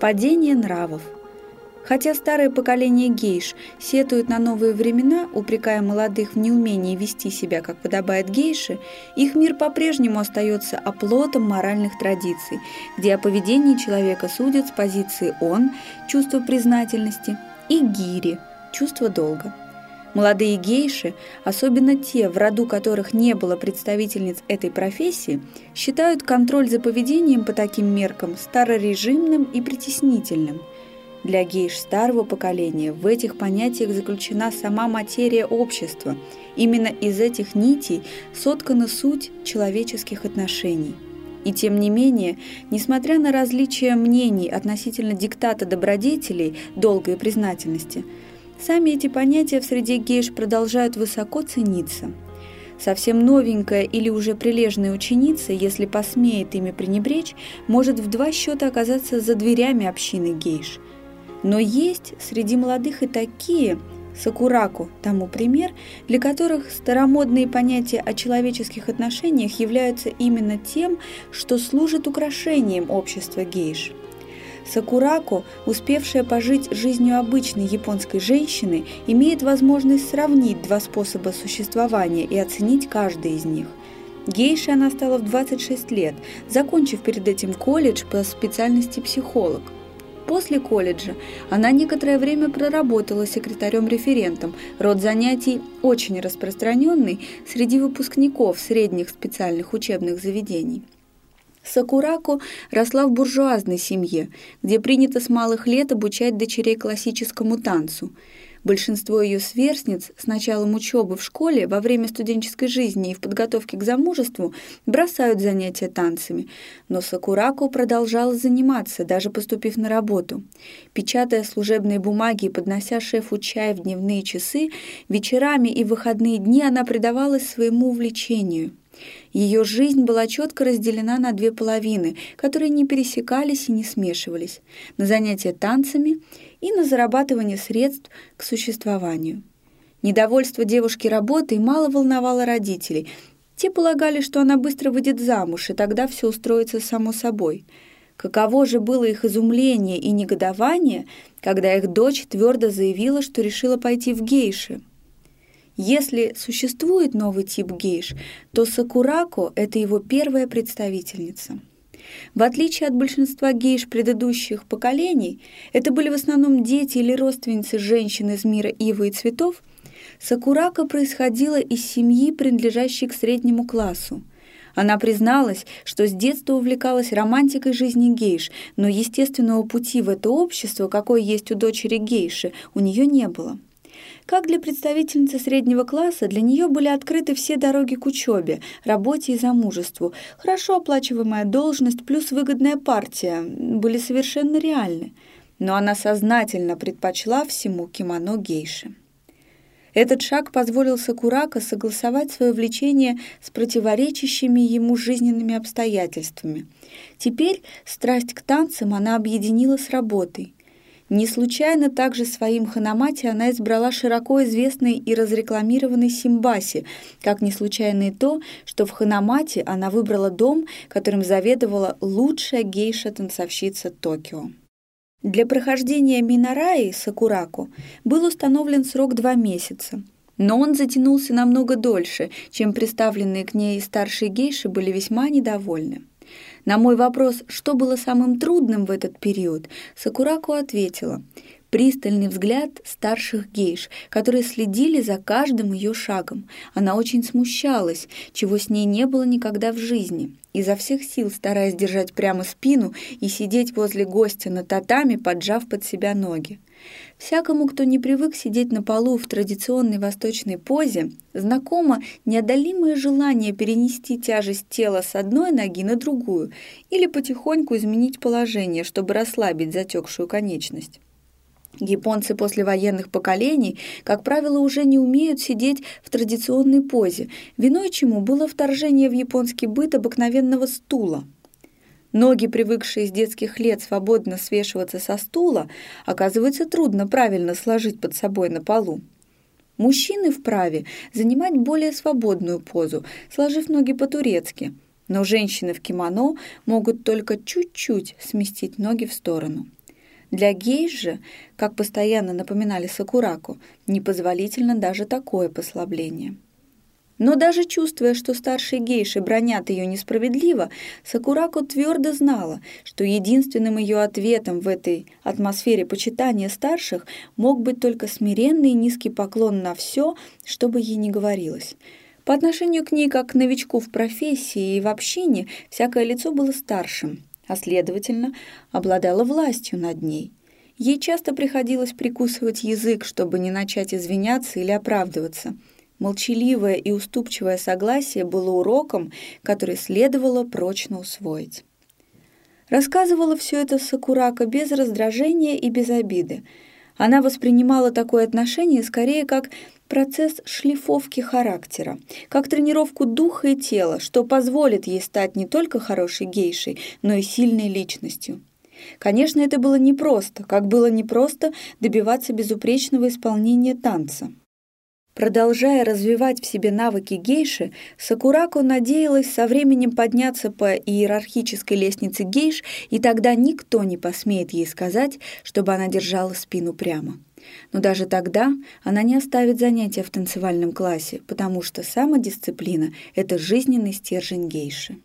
Падение нравов. Хотя старое поколение гейш сетует на новые времена, упрекая молодых в неумении вести себя, как подобает гейше, их мир по-прежнему остается оплотом моральных традиций, где о поведении человека судят с позиции «он» – чувство признательности, и «гири» – чувство долга. Молодые гейши, особенно те, в роду которых не было представительниц этой профессии, считают контроль за поведением по таким меркам старорежимным и притеснительным. Для гейш старого поколения в этих понятиях заключена сама материя общества. Именно из этих нитей соткана суть человеческих отношений. И тем не менее, несмотря на различия мнений относительно диктата добродетелей, долга и признательности – Сами эти понятия в среде гейш продолжают высоко цениться. Совсем новенькая или уже прилежная ученица, если посмеет ими пренебречь, может в два счета оказаться за дверями общины гейш. Но есть среди молодых и такие, Сакураку тому пример, для которых старомодные понятия о человеческих отношениях являются именно тем, что служит украшением общества гейш – Сакурако, успевшая пожить жизнью обычной японской женщины, имеет возможность сравнить два способа существования и оценить каждый из них. Гейшей она стала в 26 лет, закончив перед этим колледж по специальности психолог. После колледжа она некоторое время проработала секретарем-референтом, род занятий очень распространенный среди выпускников средних специальных учебных заведений. Сакурако росла в буржуазной семье, где принято с малых лет обучать дочерей классическому танцу. Большинство ее сверстниц с началом учебы в школе во время студенческой жизни и в подготовке к замужеству бросают занятия танцами, но Сакурако продолжала заниматься, даже поступив на работу. Печатая служебные бумаги и поднося шефу чай в дневные часы, вечерами и выходные дни она предавалась своему увлечению – ее жизнь была четко разделена на две половины, которые не пересекались и не смешивались, на занятия танцами и на зарабатывание средств к существованию. Недовольство девушки работой мало волновало родителей. Те полагали, что она быстро выйдет замуж, и тогда все устроится само собой. Каково же было их изумление и негодование, когда их дочь твердо заявила, что решила пойти в гейши. Если существует новый тип гейш, то Сакурако – это его первая представительница. В отличие от большинства гейш предыдущих поколений, это были в основном дети или родственницы женщин из мира ивы и цветов, Сакурако происходила из семьи, принадлежащей к среднему классу. Она призналась, что с детства увлекалась романтикой жизни гейш, но естественного пути в это общество, какой есть у дочери гейши, у нее не было. Как для представительницы среднего класса, для нее были открыты все дороги к учебе, работе и замужеству. Хорошо оплачиваемая должность плюс выгодная партия были совершенно реальны. Но она сознательно предпочла всему кимоно гейши. Этот шаг позволил Сакурако согласовать свое влечение с противоречащими ему жизненными обстоятельствами. Теперь страсть к танцам она объединила с работой. Не случайно также своим ханамати она избрала широко известный и разрекламированный Симбаси, как не случайно и то, что в ханамати она выбрала дом, которым заведовала лучшая гейша-танцовщица Токио. Для прохождения Минараи Сакураку был установлен срок два месяца, но он затянулся намного дольше, чем представленные к ней старшие гейши были весьма недовольны. На мой вопрос, что было самым трудным в этот период, Сакураку ответила пристальный взгляд старших гейш, которые следили за каждым ее шагом. Она очень смущалась, чего с ней не было никогда в жизни, изо всех сил стараясь держать прямо спину и сидеть возле гостя на татами, поджав под себя ноги. Всякому, кто не привык сидеть на полу в традиционной восточной позе, знакомо неодолимое желание перенести тяжесть тела с одной ноги на другую или потихоньку изменить положение, чтобы расслабить затекшую конечность. Японцы после военных поколений, как правило, уже не умеют сидеть в традиционной позе, виной чему было вторжение в японский быт обыкновенного стула – Ноги, привыкшие с детских лет свободно свешиваться со стула, оказывается трудно правильно сложить под собой на полу. Мужчины вправе занимать более свободную позу, сложив ноги по-турецки, но женщины в кимоно могут только чуть-чуть сместить ноги в сторону. Для гейш же, как постоянно напоминали Сакураку, непозволительно даже такое послабление. Но даже чувствуя, что старшие гейши бронят ее несправедливо, Сакурако твердо знала, что единственным ее ответом в этой атмосфере почитания старших мог быть только смиренный и низкий поклон на все, что бы ей ни говорилось. По отношению к ней, как к новичку в профессии и в общении, всякое лицо было старшим, а, следовательно, обладало властью над ней. Ей часто приходилось прикусывать язык, чтобы не начать извиняться или оправдываться – Молчаливое и уступчивое согласие было уроком, который следовало прочно усвоить. Рассказывала все это Сакурака без раздражения и без обиды. Она воспринимала такое отношение скорее как процесс шлифовки характера, как тренировку духа и тела, что позволит ей стать не только хорошей гейшей, но и сильной личностью. Конечно, это было непросто, как было непросто добиваться безупречного исполнения танца. Продолжая развивать в себе навыки гейши, Сакурако надеялась со временем подняться по иерархической лестнице гейш, и тогда никто не посмеет ей сказать, чтобы она держала спину прямо. Но даже тогда она не оставит занятия в танцевальном классе, потому что самодисциплина – это жизненный стержень гейши.